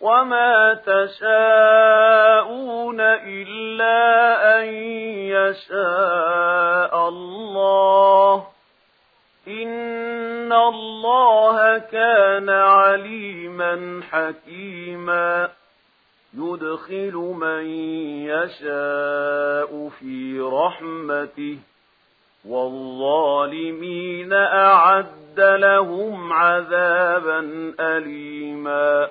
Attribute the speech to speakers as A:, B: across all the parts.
A: وَمَا تَشَاءُونَ إِلَّا أَن يَشَاءَ اللَّهُ إِنَّ اللَّهَ كَانَ عَلِيمًا حَكِيمًا يُدْخِلُ مَن يَشَاءُ فِي رَحْمَتِهِ وَالظَّالِمِينَ أَعَدَّ لَهُمْ عَذَابًا أَلِيمًا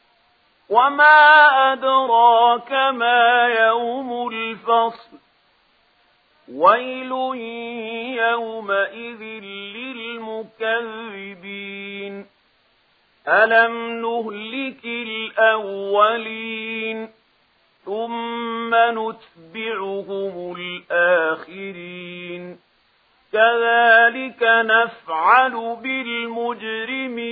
A: وما أدراك ما يوم الفصل ويل يومئذ للمكذبين ألم نهلك الأولين ثم نتبعهم الآخرين كذلك نفعل بالمجرمين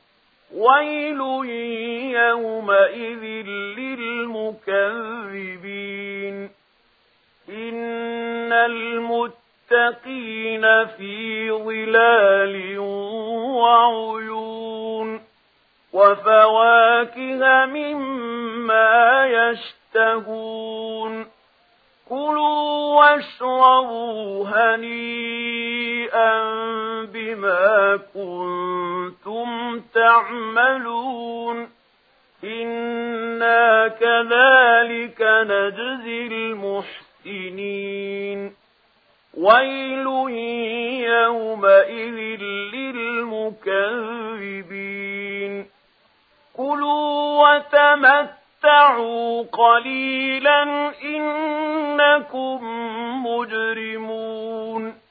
A: ويل يومئذ للمكذبين إن المتقين في ظلال وعيون وفواكه مما يشتهون كلوا واشربوا هنيئا شيئا بما كنتم تعملون. إنا كذلك نجزي المحسنين. ويل يومئذ للمكذبين. كلوا وتمتعوا قَلِيلًا إِنَّكُمْ مُجْرِمُونَ.